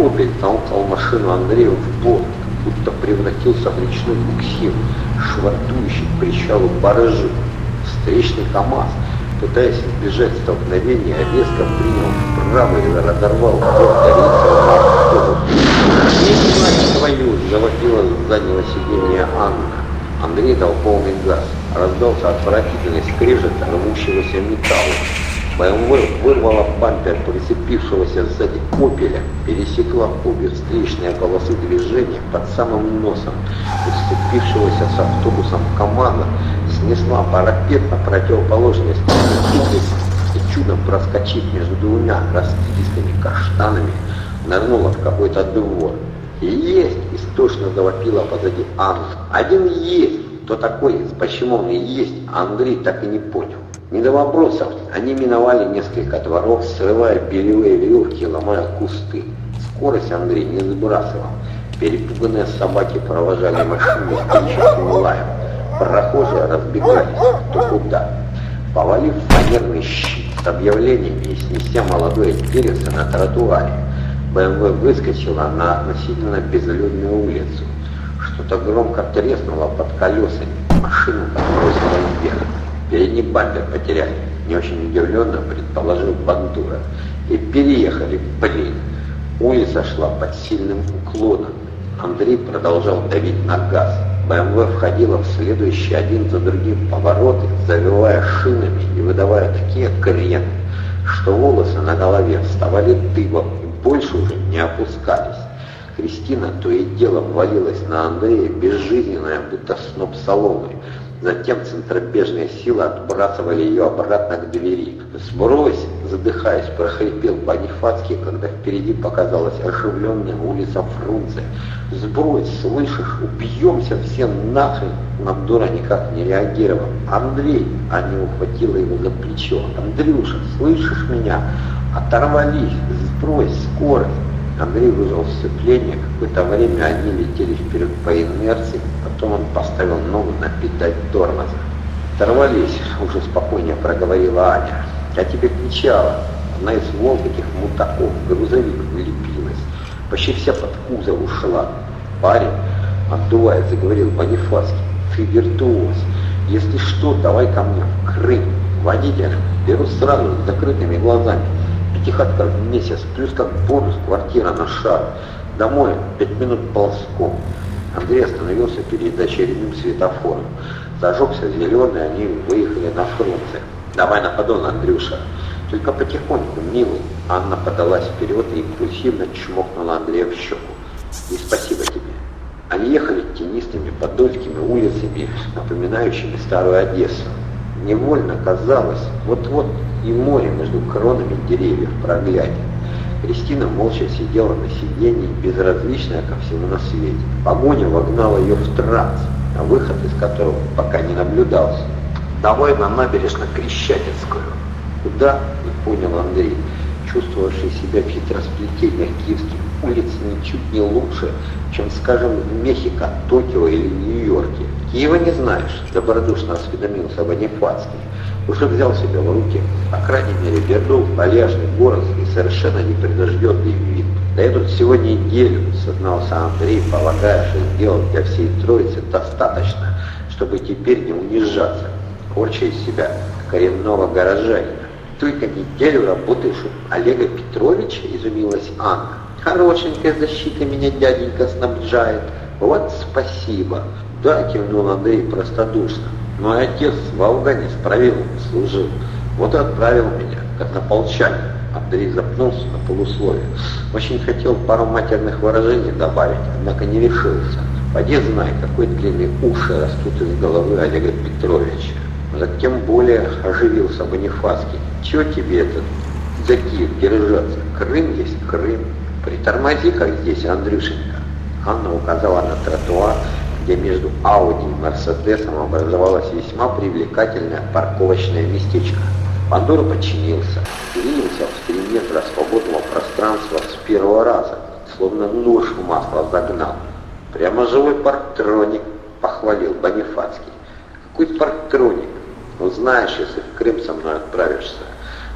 Опель толкал машину Андрея в борт, будто превратился в речной буксир, швартующий к причалу баржи. Встречный КАМАЗ, пытаясь избежать столкновения, резко принял вправо и разорвал борт рейсового автобуса. «Не твою!» – завопила с заднего сиденья Анна. Андрей дал полный газ. Раздался отвратительный скрежет рвущегося металла. Вырвала бампер прицепившегося сзади «Опеля», пересекла обе встречные полосы движения под самым носом сцепившегося с автобусом КамАЗа, снесла парапет на противоположной стороне и чудом проскочив между двумя раскидистыми каштанами, нырнула в какой-то двор. «Есть!» — истошно завопила позади Анна. «Один есть!» Кто такой, почему он и есть, Андрей так и не понял. Не до вопросов, они миновали несколько дворов, срывая белевые веревки, ломая кусты. Скорость Андрей не сбрасывал. Перепуганные собаки провожали машину с лаем. Прохожие разбегались, кто куда. Повалив фанерный щит с объявлениями и снеся молодое деревце на тротуаре, БМВ выскочила на относительно безлюдную улицу. Что-то громко треснуло под колесами. Машину подбросило вверх. Передний бампер потеряли. Не очень удивленно предположил Бандура. И переехали, блин. Улица шла под сильным уклоном. Андрей продолжал давить на газ. БМВ входила в следующие один за другим повороты, завивая шинами и выдавая такие крены, что волосы на голове вставали дыбом и больше уже не опускались. Кристина то и дело ввалилась на Андрея, безжизненная, будто сноп соломы. Затем центробежные силы отбрасывали ее обратно к двери. «Сбрось!» — задыхаясь, прохрипел Бонифацкий, когда впереди показалась оживленная улица Фрунзе. «Сбрось, слышишь? Убьемся все нахрен!» Мандура никак не реагировал. «Андрей!» — Аня ухватила его за плечо. «Андрюша, слышишь меня? Оторвались! Сбрось скорость!» Андрей вызвал сцепление, какое-то время они летели вперед по инерции, потом он поставил ногу на педаль тормоза. «Оторвались», — уже спокойнее проговорила Аня. «Я тебе кричала». Одна из волк этих мутаков, грузовик, вылепилась. Почти вся под кузов ушла. «Парень», — отдувая, заговорил Бонифацкий, — «ты виртуоз. Если что, давай ко мне в Крым. Водителя беру сразу с закрытыми глазами. Пятихатка в месяц, плюс как бонус квартира на шар. Домой пять минут ползком. Андрей остановился перед очередным светофором. Зажегся зеленый, они выехали на фрунзе. «Давай на подон, Андрюша!» «Только потихоньку, милый!» Анна подалась вперед и импульсивно чмокнула Андрея в щеку. «И спасибо тебе!» Они ехали тенистыми подольскими улицами, напоминающими старую Одессу. Невольно казалось, вот-вот и море между кронами деревьев проглянет. Кристина молча сидела на сиденье, безразличная ко всему на свете. Погоня вогнала ее в транс, а выход из которого пока не наблюдался. «Давай на набережно Крещатинскую». «Куда?» — не понял Андрей, чувствовавший себя в хитросплетениях киевских улиц ничуть не лучше, чем, скажем, в Мехико, Токио или Нью-Йорке. «Киева не знаешь», — добродушно осведомился Бонифацкий. Уже взял себя в руки, по крайней мере, вернул вальяжный город и совершенно непредожденный вид. Да я тут всего неделю, сознался Андрей, полагая, что сделал для всей троицы достаточно, чтобы теперь не унижаться, корча из себя коренного горожанина. Только неделю работаешь у Олега Петровича, изумилась Анна. Хорошенькая защита меня дяденька снабжает. Вот спасибо. Да, кивнул Андрей простодушно. Мой отец в Афгане справил, служил. Вот и отправил меня, как на полчане. Андрей запнулся на полусловие. Очень хотел пару матерных выражений добавить, однако не решился. Поди знай, какой длинный уши растут из головы Олега Петровича. Затем более оживился Бонифацкий. Чего тебе этот за Киев держаться? Крым есть Крым. Притормози, как здесь, Андрюшенька. Анна указала на тротуар, где между Ауди и Мерседесом образовалось весьма привлекательное парковочное местечко. Пандора подчинился, двинулся в три метра свободного пространства с первого раза, словно нож в масло загнал. Прямо живой парктроник, похвалил Бонифацкий. Какой парктроник? Ну знаешь, если в Крым со мной отправишься,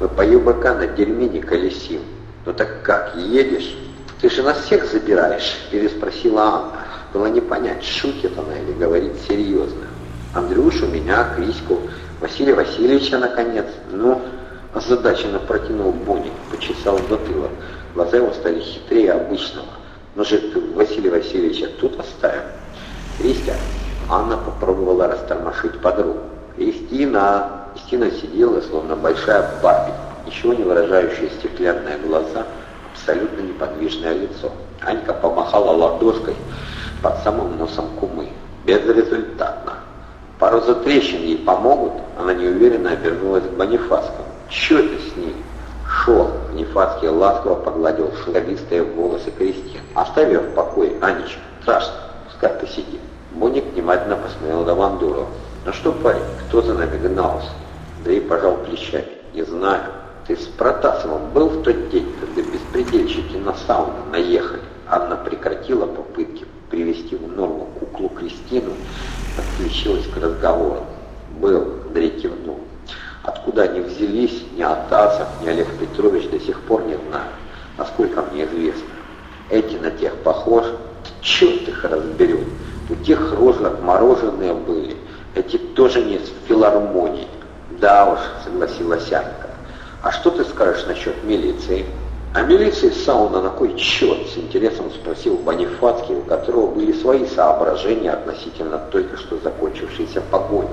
мы по ЮБК на дерьме не колесим. Ну так как, едешь? «Ты же нас всех забираешь?» – переспросила Анна. Было не понять, шутит она или говорит серьезно. Андрюшу, меня, Криську, Василия Васильевича, наконец. Ну, озадаченно протянул Боник, почесал затылок. Глаза его стали хитрее обычного. Может, Василия Васильевича тут оставим? Кристия, Анна попробовала растормошить подругу. Кристина! Кристина сидела, словно большая Барби, ничего не выражающие стеклянные глаза, абсолютно неподвижное лицо. Анька помахала ладошкой под самым носом кумы. Безрезультатно. Пару затрещин ей помогут, она неуверенно обернулась к Бонифаскому. Че это с ней? Шел. Бонифацкий ласково погладил шелковистые волосы Кристины. Оставь ее в покое, Анечка. Страшно. Пускай посидит. Боник внимательно посмотрел на Вандурова. Ну что, парень, кто за нами гнался? Да и пожал плечами. Не знаю. Ты с Протасовым был в тот день, когда беспредельщики на сауну наехали? Анна прекратила попытки привести в норму куклу Кристину, подключилась к разговору. Был, Андрей кивнул. Откуда они взялись, ни Атасов, ни Олег Петрович до сих пор не знаю, насколько мне известно. Эти на тех похож, черт их разберет. У тех рожи отмороженные были, эти тоже не с филармонии. Да уж, согласилась Анька. А что ты скажешь насчет милиции? А милиции сауна на кой черт? С интересом спросил Бонифацкий, у которого были свои соображения относительно только что закончившейся погони.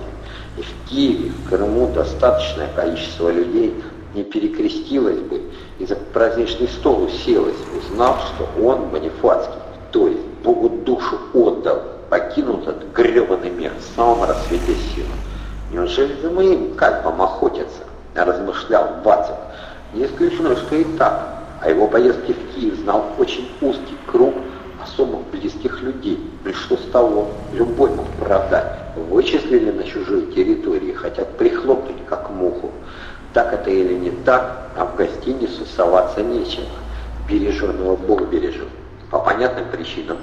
И в Киеве, в Крыму достаточное количество людей не перекрестилось бы и за праздничный стол уселось, узнав, что он, Бонифацкий, то есть Богу душу отдал, покинул этот гребаный мир в самом рассвете силы. Неужели за моим кальпом охотятся? Размышлял Вацик. Не исключено, что и так. О его поездке в Киев знал очень узкий круг особо близких людей. И что с того? Любой мог продать. Вычислили на чужой территории, хотят прихлопнуть как муху. Так это или не так, а в гостиницу соваться нечего. Береженного Бог бережет. По понятным причинам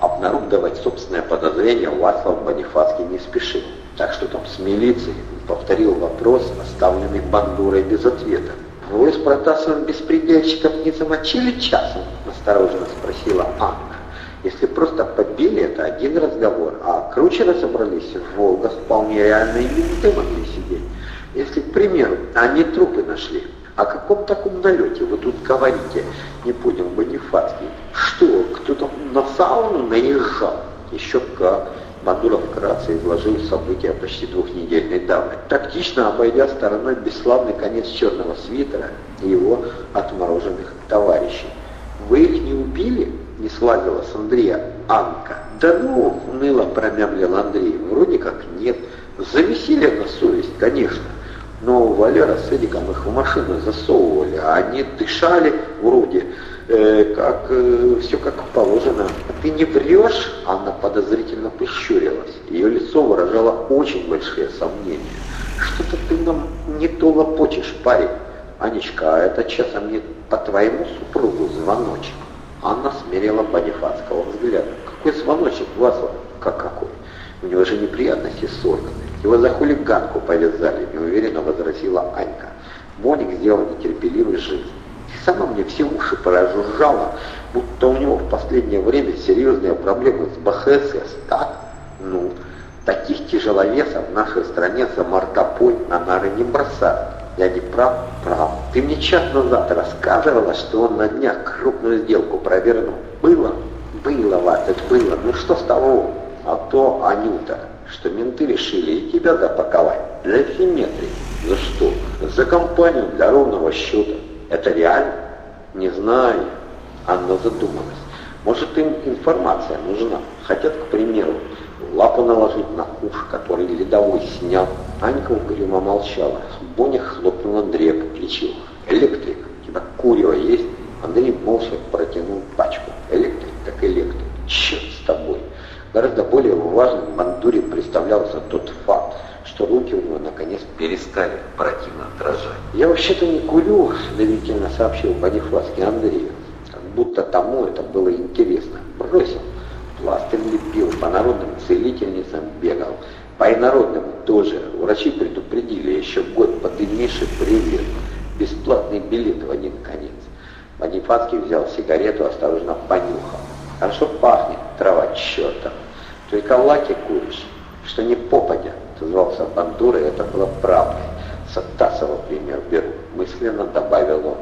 обнародовать собственное подозрение Вацлав Бонифацкий не спешил. Так что там с милицией повторил вопрос, оставленный Бандурой без ответа. «Вы с Протасовым беспредельщиков не замочили часом?» – осторожно спросила Анна. «Если просто побили, это один разговор, а круче разобрались, в Волга вполне реально и минуты могли сидеть. Если, к примеру, они трупы нашли, о каком таком налете вы тут говорите, не понял Бонифацкий? Что, кто-то на сауну наезжал? Еще как. Бандуров вкратце изложил события почти двухнедельной давны, тактично обойдя стороной бесславный конец черного свитера и его отмороженных товарищей. «Вы их не убили?» — не славила с Андрея Анка. «Да ну!» — уныло промямлил Андрей. «Вроде как нет. За веселье на совесть, конечно. Но Валера с Эдиком их в машину засовывали, а они дышали вроде э, как э, все как положено. А ты не врешь? Анна подозрительно прищурилась. Ее лицо выражало очень большие сомнения. Что-то ты нам не то лопочешь, парень. Анечка, а это часом не по твоему супругу звоночек? Анна смирила Бонифацкого взглядом. Какой звоночек, Васлав? Как какой? У него же неприятности с органами. Его за хулиганку повязали, неуверенно возразила Анька. Моник сделал нетерпеливый жест. Сама мне все уши прожужжала, будто у него в последнее время серьезные проблемы с БХСС. Так? Ну, таких тяжеловесов в нашей стране за мордопой на нары не бросают. Я не прав? Прав. Ты мне час назад рассказывала, что он на днях крупную сделку провернул. Было? Было, Ватек, было. Ну что с того? А то Анюта, что менты решили и тебя запаковать. Для симметрии. За что? За компанию для ровного счета. Это реально? Не знаю. Анна задумалась. Может, им информация нужна. Хотят, к примеру, лапу наложить на куш, который ледовой снял. Анька угрюмо молчала. Боня хлопнул Андрея по плечу. «Электрик, у тебя курево есть?» Андрей молча протянул пачку. «Электрик, так электрик. Черт с тобой!» Гораздо более важным Мандуре представлялся тот факт, что руки у него наконец перестали противно дрожать. «Я вообще-то не курю», — доверительно сообщил Бонифацкий Андрею. Как будто тому это было интересно. Бросил. Пластырь лепил, по народным целительницам бегал. По инородным тоже. Врачи предупредили еще год по дальнейший привет. Бесплатный билет в один конец. Бонифацкий взял сигарету, осторожно понюхал. Хорошо пахнет, трава черта. Только лаки куришь, что не попадя. Звался Бандура, и это было правдой. С Атасова пример беру. Мысленно добавил он.